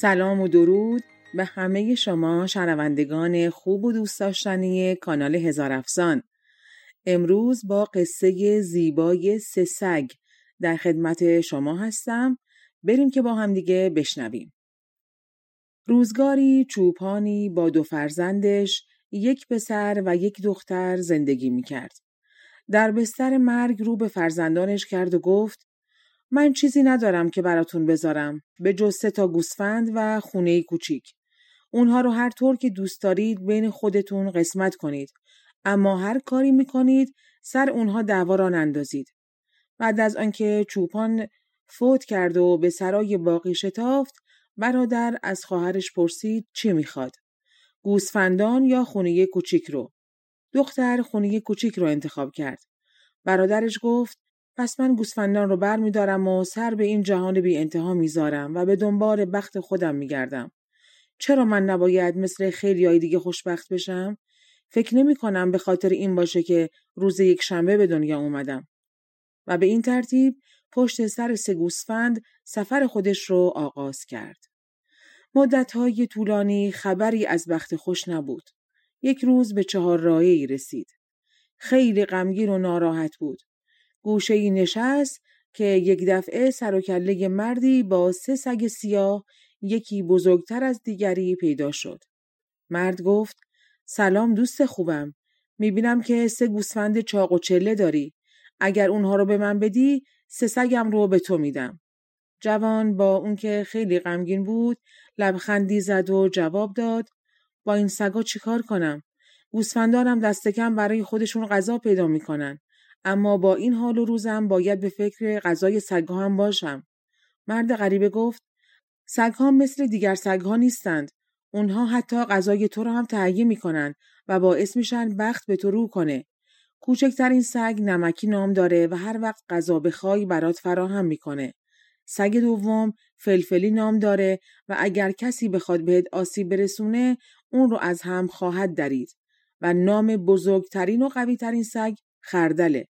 سلام و درود به همه شما شنوندگان خوب و دوست داشتنی کانال هزار افسان امروز با قصه زیبای سه سگ در خدمت شما هستم. بریم که با هم دیگه بشنویم. روزگاری چوپانی با دو فرزندش یک پسر و یک دختر زندگی می کرد. در بستر مرگ رو به فرزندانش کرد و گفت من چیزی ندارم که براتون بذارم به جز سه تا گوسفند و خونه کوچیک. اونها رو هر طور که دوست دارید بین خودتون قسمت کنید. اما هر کاری می‌کنید سر اونها دعوا را نندازید. بعد از آنکه چوپان فوت کرد و به سرای باقی شتافت برادر از خواهرش پرسید چی می‌خواد. گوسفندان یا خونه کوچیک رو. دختر خونه کوچیک رو انتخاب کرد. برادرش گفت پس من گوسفندان رو بر می و سر به این جهان بی انتها می‌ذارم و به دنبال بخت خودم میگردم. چرا من نباید مثل خیلی های دیگه خوشبخت بشم؟ فکر نمی کنم به خاطر این باشه که روز یک شنبه به دنیا اومدم. و به این ترتیب پشت سر سه گوسفند سفر خودش رو آغاز کرد. مدتهای طولانی خبری از بخت خوش نبود. یک روز به چهار رایی رسید. خیلی غمگین و ناراحت بود. گوشه ای نشست که یک دفعه سر و کله مردی با سه سگ سیاه یکی بزرگتر از دیگری پیدا شد. مرد گفت سلام دوست خوبم. می‌بینم که سه گوسفند چاق و چله داری. اگر اونها رو به من بدی سه سگم رو به تو میدم. جوان با اون که خیلی غمگین بود لبخندی زد و جواب داد با این سگا چیکار کنم؟ گوسفندانم دست کم برای خودشون غذا پیدا می‌کنن. اما با این حال و روزم باید به فکر غذای سگها هم باشم. مرد غریبه گفت سگها مثل دیگر سگها نیستند. اونها حتی غذای تو رو هم تهیه می‌کنن و باعث میشن بخت به تو رو کنه. کوچکترین سگ نمکی نام داره و هر وقت غذا بخوای برات فراهم می‌کنه. سگ دوم فلفلی نام داره و اگر کسی بخواد بهت آسیب برسونه اون رو از هم خواهد درید و نام بزرگترین و قویترین سگ خردله.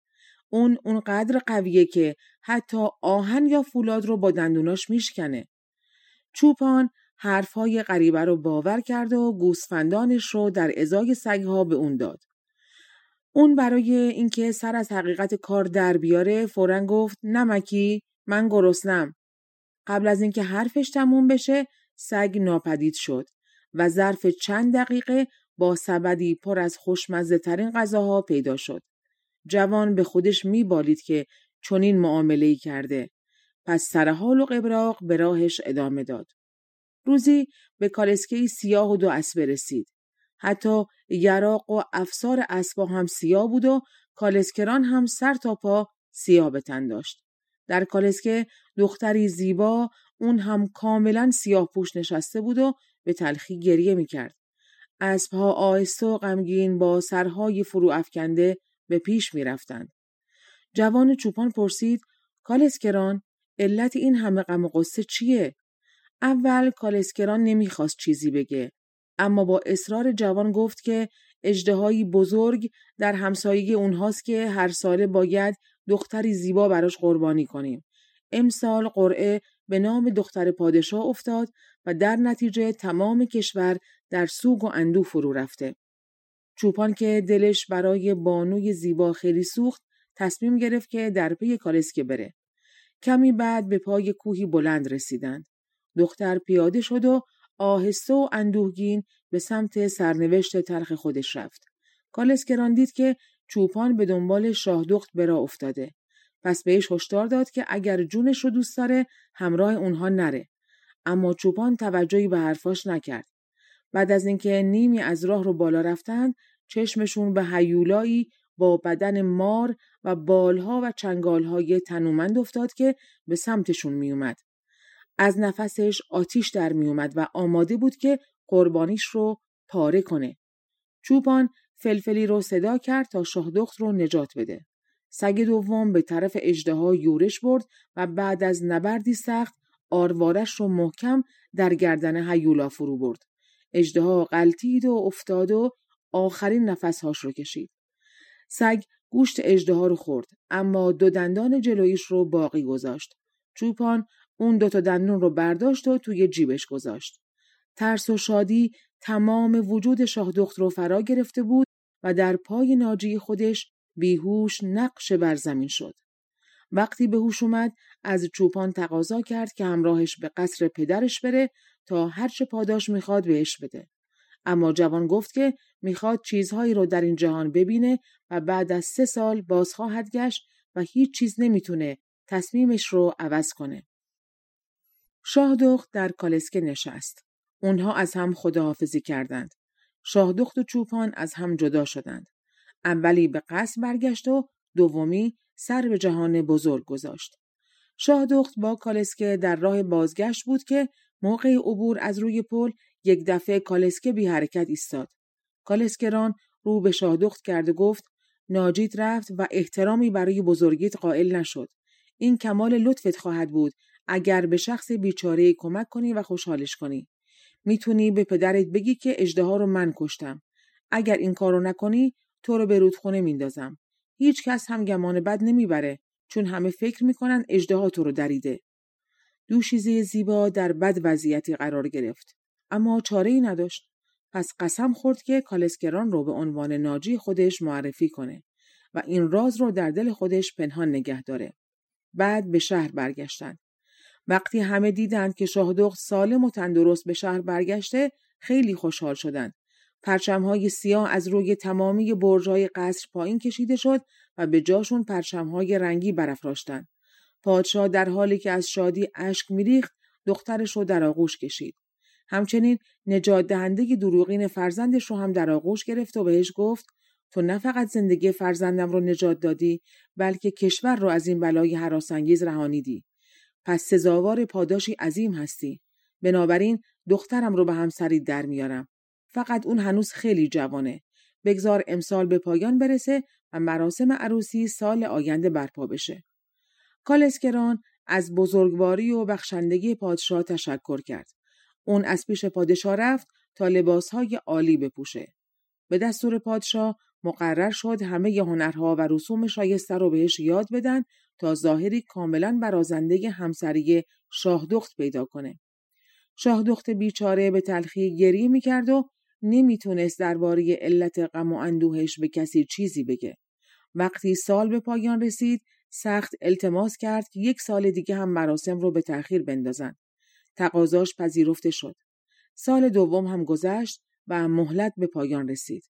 اون اونقدر قویه که حتی آهن یا فولاد رو با دندوناش میشکنه. چوپان حرفهای غریبه رو باور کرد و گوسفندانش رو در ازای سگها به اون داد. اون برای اینکه سر از حقیقت کار در بیاره فورا گفت نمکی من گرسنم. قبل از اینکه حرفش تموم بشه سگ ناپدید شد و ظرف چند دقیقه با سبدی پر از خوشمزه ترین غذاها پیدا شد. جوان به خودش میبالید که چنین معامله ای کرده. پس سر حال و قبراق به راهش ادامه داد. روزی به کالسکه سیاه و دو اسبه رسید. حتی یراق و افسار اسبا هم سیاه بود و کالسکران هم سر تا پا سیاه بتن داشت. در کالسکه دختری زیبا اون هم کاملا سیاه پوش نشسته بود و به تلخی گریه می‌کرد. اسبها آهسته و غمگین با سرهای فرو افکنده به پیش می‌رفتند. جوان چوپان پرسید کالسکران علت این همه غم و قصه چیه؟ اول کالسکران نمی‌خواست چیزی بگه اما با اصرار جوان گفت که اجدهایی بزرگ در همسایگی اونهاست که هر ساله باید دختری زیبا براش قربانی کنیم. امسال قرعه به نام دختر پادشاه افتاد و در نتیجه تمام کشور در سوگ و اندوه فرو رفته. چوپان که دلش برای بانوی زیبا خیلی سوخت تصمیم گرفت که در پی کالسکه بره. کمی بعد به پای کوهی بلند رسیدند. دختر پیاده شد و آهسته و اندوهگین به سمت سرنوشت تلخ خودش رفت. کالسکران دید که چوپان به دنبال شاهدخت برا افتاده. پس بهش هشدار داد که اگر جونش رو دوست داره همراه اونها نره. اما چوپان توجهی به حرفاش نکرد. بعد از اینکه نیمی از راه رو بالا رفتند چشمشون به هیولایی با بدن مار و بالها و چنگالهای تنومند افتاد که به سمتشون میومد. از نفسش آتیش در میومد و آماده بود که قربانیش رو پاره کنه. چوپان فلفلی رو صدا کرد تا شاهدخت رو نجات بده. سگ دوم به طرف اجدها یورش برد و بعد از نبردی سخت آروارش رو محکم در گردن هیولا فرو برد. اجدها غلطید و افتاد و آخرین نفسهاش رو کشید. سگ گوشت اجدها رو خورد اما دو دندان جلویش رو باقی گذاشت. چوپان اون دوتا دندون رو برداشت و توی جیبش گذاشت. ترس و شادی تمام وجود شاهدخت رو فرا گرفته بود و در پای ناجی خودش بیهوش نقش بر زمین شد. وقتی به هوش اومد از چوپان تقاضا کرد که همراهش به قصر پدرش بره تا هرچه پاداش می‌خواد بهش بده. اما جوان گفت که می‌خواد چیزهایی رو در این جهان ببینه و بعد از سه سال باز خواهد گشت و هیچ چیز نمی‌تونه تصمیمش رو عوض کنه. شاهدخت در کالسکه نشست. اونها از هم خداحافظی کردند. شاهدخت و چوپان از هم جدا شدند. اولی به قصد برگشت و دومی سر به جهان بزرگ گذاشت. شاهدخت با کالسکه در راه بازگشت بود که موقع عبور از روی پل یک دفعه کالسکه بی حرکت ایستاد. کالسکران رو به شاهدخت کرد و گفت ناجیت رفت و احترامی برای بزرگیت قائل نشد. این کمال لطفت خواهد بود اگر به شخص بیچاره کمک کنی و خوشحالش کنی. می‌تونی به پدرت بگی که اجده رو من کشتم. اگر این کارو نکنی تو رو به رودخونه میندازم. هیچ کس هم گمان بد نمی‌بره چون همه فکر می‌کنن اجده تو رو دریده. دوشیزه زیبا در بد وضعیتی قرار گرفت. اما چاره ای نداشت. پس قسم خورد که کالسکران رو به عنوان ناجی خودش معرفی کنه و این راز رو در دل خودش پنهان نگه داره. بعد به شهر برگشتند. وقتی همه دیدند که شاهدخت سالم و تندرست به شهر برگشته خیلی خوشحال شدند. پرچمهای سیاه از روی تمامی برجهای قصر پایین کشیده شد و به جاشون پرچمهای رنگی برافراشتند. پادشاه در حالی که از شادی اشک میریخت دخترش رو در آغوش کشید. همچنین نجات دهنده دروغین فرزندش رو هم در آغوش گرفت و بهش گفت تو نه فقط زندگی فرزندم رو نجات دادی بلکه کشور رو از این بلای حراسانگیز رهانیدی. پس سزاوار پاداشی عظیم هستی. بنابراین دخترم رو به همسری در میارم. فقط اون هنوز خیلی جوانه. بگذار امسال به پایان برسه و مراسم عروسی سال آینده برپا بشه. کالسکران از بزرگواری و بخشندگی پادشاه تشکر کرد. اون از پیش پادشاه رفت تا لباسهای عالی بپوشه. به دستور پادشاه مقرر شد همه هنرها و رسوم شایسته رو بهش یاد بدن تا ظاهری کاملا برازنده همسری شاهدخت پیدا کنه. شاهدخت بیچاره به تلخی گریه می‌کرد و نمی‌تونست درباره علت غم و اندوهش به کسی چیزی بگه. وقتی سال به پایان رسید سخت التماس کرد که یک سال دیگه هم مراسم رو به تأخیر بندازن. تقاضاش پذیرفته شد. سال دوم هم گذشت و مهلت به پایان رسید.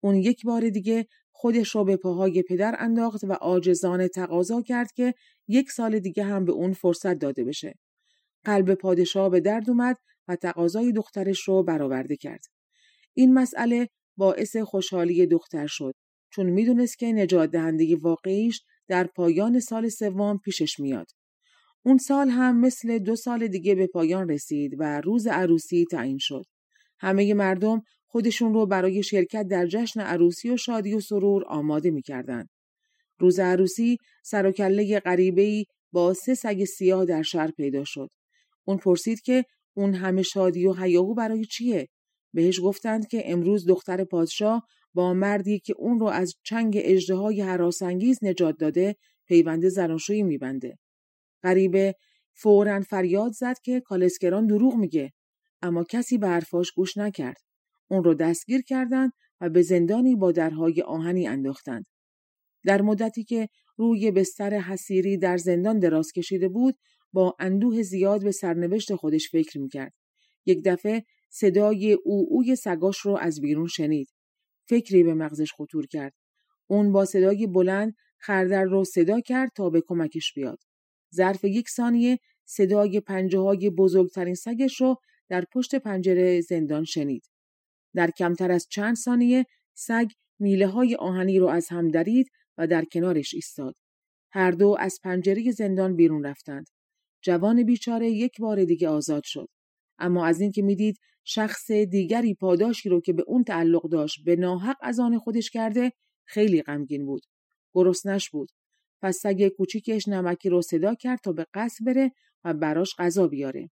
اون یک بار دیگه خودش را به پاهای پدر انداخت و آجزانه تقاضا کرد که یک سال دیگه هم به اون فرصت داده بشه. قلب پادشاه به درد اومد و تقاضای دخترش رو برآورده کرد. این مسئله باعث خوشحالی دختر شد چون می‌دونست که نجات دهنده واقعیش در پایان سال سوم پیشش میاد. اون سال هم مثل دو سال دیگه به پایان رسید و روز عروسی تعیین شد. همه مردم خودشون رو برای شرکت در جشن عروسی و شادی و سرور آماده می‌کردند. روز عروسی سر و کله غریبه با سه سگ سیاه در شهر پیدا شد. اون پرسید که اون همه شادی و هیاهو برای چیه؟ بهش گفتند که امروز دختر پادشاه با مردی که اون رو از چنگ اجدهای حراسانگیز نجات داده پیوند زناشویی میبنده. غریبه فورا فریاد زد که کالسکران دروغ میگه اما کسی به حرفاش گوش نکرد. اون رو دستگیر کردند و به زندانی با درهای آهنی انداختند. در مدتی که روی بستر حسیری در زندان دراز کشیده بود با اندوه زیاد به سرنوشت خودش فکر می‌کرد. یک دفعه صدای او اوی سگاش رو از بیرون شنید. فکری به مغزش خطور کرد. اون با صدای بلند خردر رو صدا کرد تا به کمکش بیاد. ظرف یک ثانیه صدای پنجه های بزرگترین سگش رو در پشت پنجره زندان شنید. در کمتر از چند ثانیه سگ میله های آهنی رو از هم درید و در کنارش ایستاد. هر دو از پنجره زندان بیرون رفتند. جوان بیچاره یک بار دیگه آزاد شد. اما از اینکه می‌دید شخص دیگری پاداشی رو که به اون تعلق داشت به ناحق از آن خودش کرده خیلی غمگین بود. گرسنش بود. پس سگ کوچیکش نمکی رو صدا کرد تا به قصد بره و براش غذا بیاره.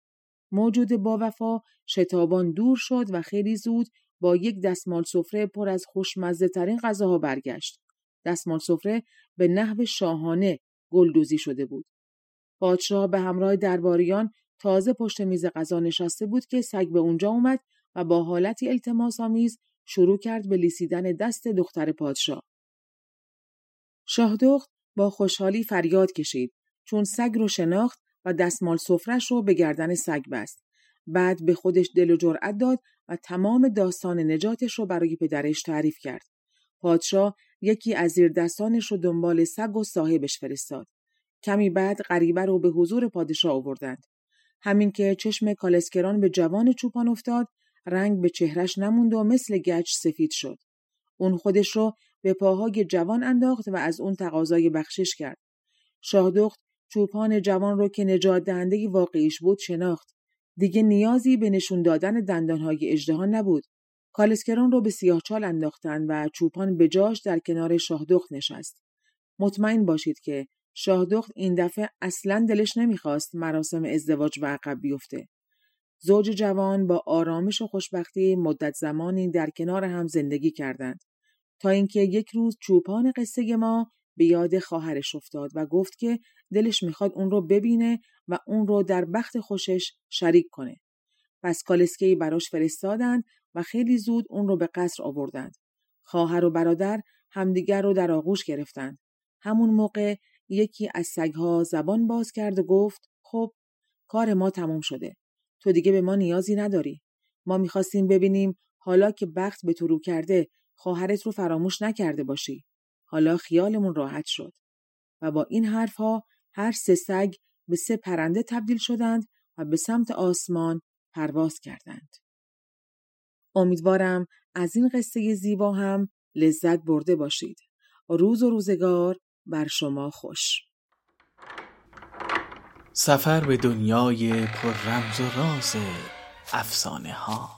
موجود با وفا شتابان دور شد و خیلی زود با یک دستمال سفره پر از خوشمزه ترین غذاها برگشت. دستمال سفره به نحو شاهانه گلدوزی شده بود. پادشاه به همراه درباریان تازه پشت میز غذا نشسته بود که سگ به اونجا اومد و با حالتی التماس آمیز شروع کرد به لیسیدن دست دختر پادشاه. شاهدخت با خوشحالی فریاد کشید چون سگ رو شناخت و دستمال سفرش رو به گردن سگ بست. بعد به خودش دل و جرأت داد و تمام داستان نجاتش رو برای پدرش تعریف کرد. پادشاه یکی از زیر دستانش رو دنبال سگ و صاحبش فرستاد. کمی بعد غریبه رو به حضور پادشاه آوردند. همین که چشم کالسکران به جوان چوپان افتاد، رنگ به چهرش نموند و مثل گچ سفید شد. اون خودش رو به پاهای جوان انداخت و از اون تقاضای بخشش کرد. شاهدخت چوپان جوان رو که نجات دهنده واقعیش بود شناخت. دیگه نیازی به نشون دادن دندانهای اجدهان نبود. کالسکران رو به سیاهچال انداختن و چوپان به جاش در کنار شاهدخت نشست. مطمئن باشید که شاهدخت این دفعه اصلا دلش نمی‌خواست مراسم ازدواج و عقب بیفته. زوج جوان با آرامش و خوشبختی مدت زمانی در کنار هم زندگی کردند تا اینکه یک روز چوپان قصه ما به یاد خواهرش افتاد و گفت که دلش می‌خواد اون رو ببینه و اون رو در بخت خوشش شریک کنه. پس کالسکی براش فرستادند و خیلی زود اون رو به قصر آوردند. خواهر و برادر همدیگر رو در آغوش گرفتند. همون موقع یکی از سگها زبان باز کرد و گفت خب کار ما تمام شده. تو دیگه به ما نیازی نداری. ما می‌خواستیم ببینیم حالا که بخت به تو رو کرده خواهرت رو فراموش نکرده باشی. حالا خیالمون راحت شد. و با این حرفها هر سه سگ به سه پرنده تبدیل شدند و به سمت آسمان پرواز کردند. امیدوارم از این قصه زیبا هم لذت برده باشید. روز و روزگار بر شما خوش. سفر به دنیای پر رمز و راز افسانه ها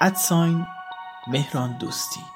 ادساین مهران دوستی.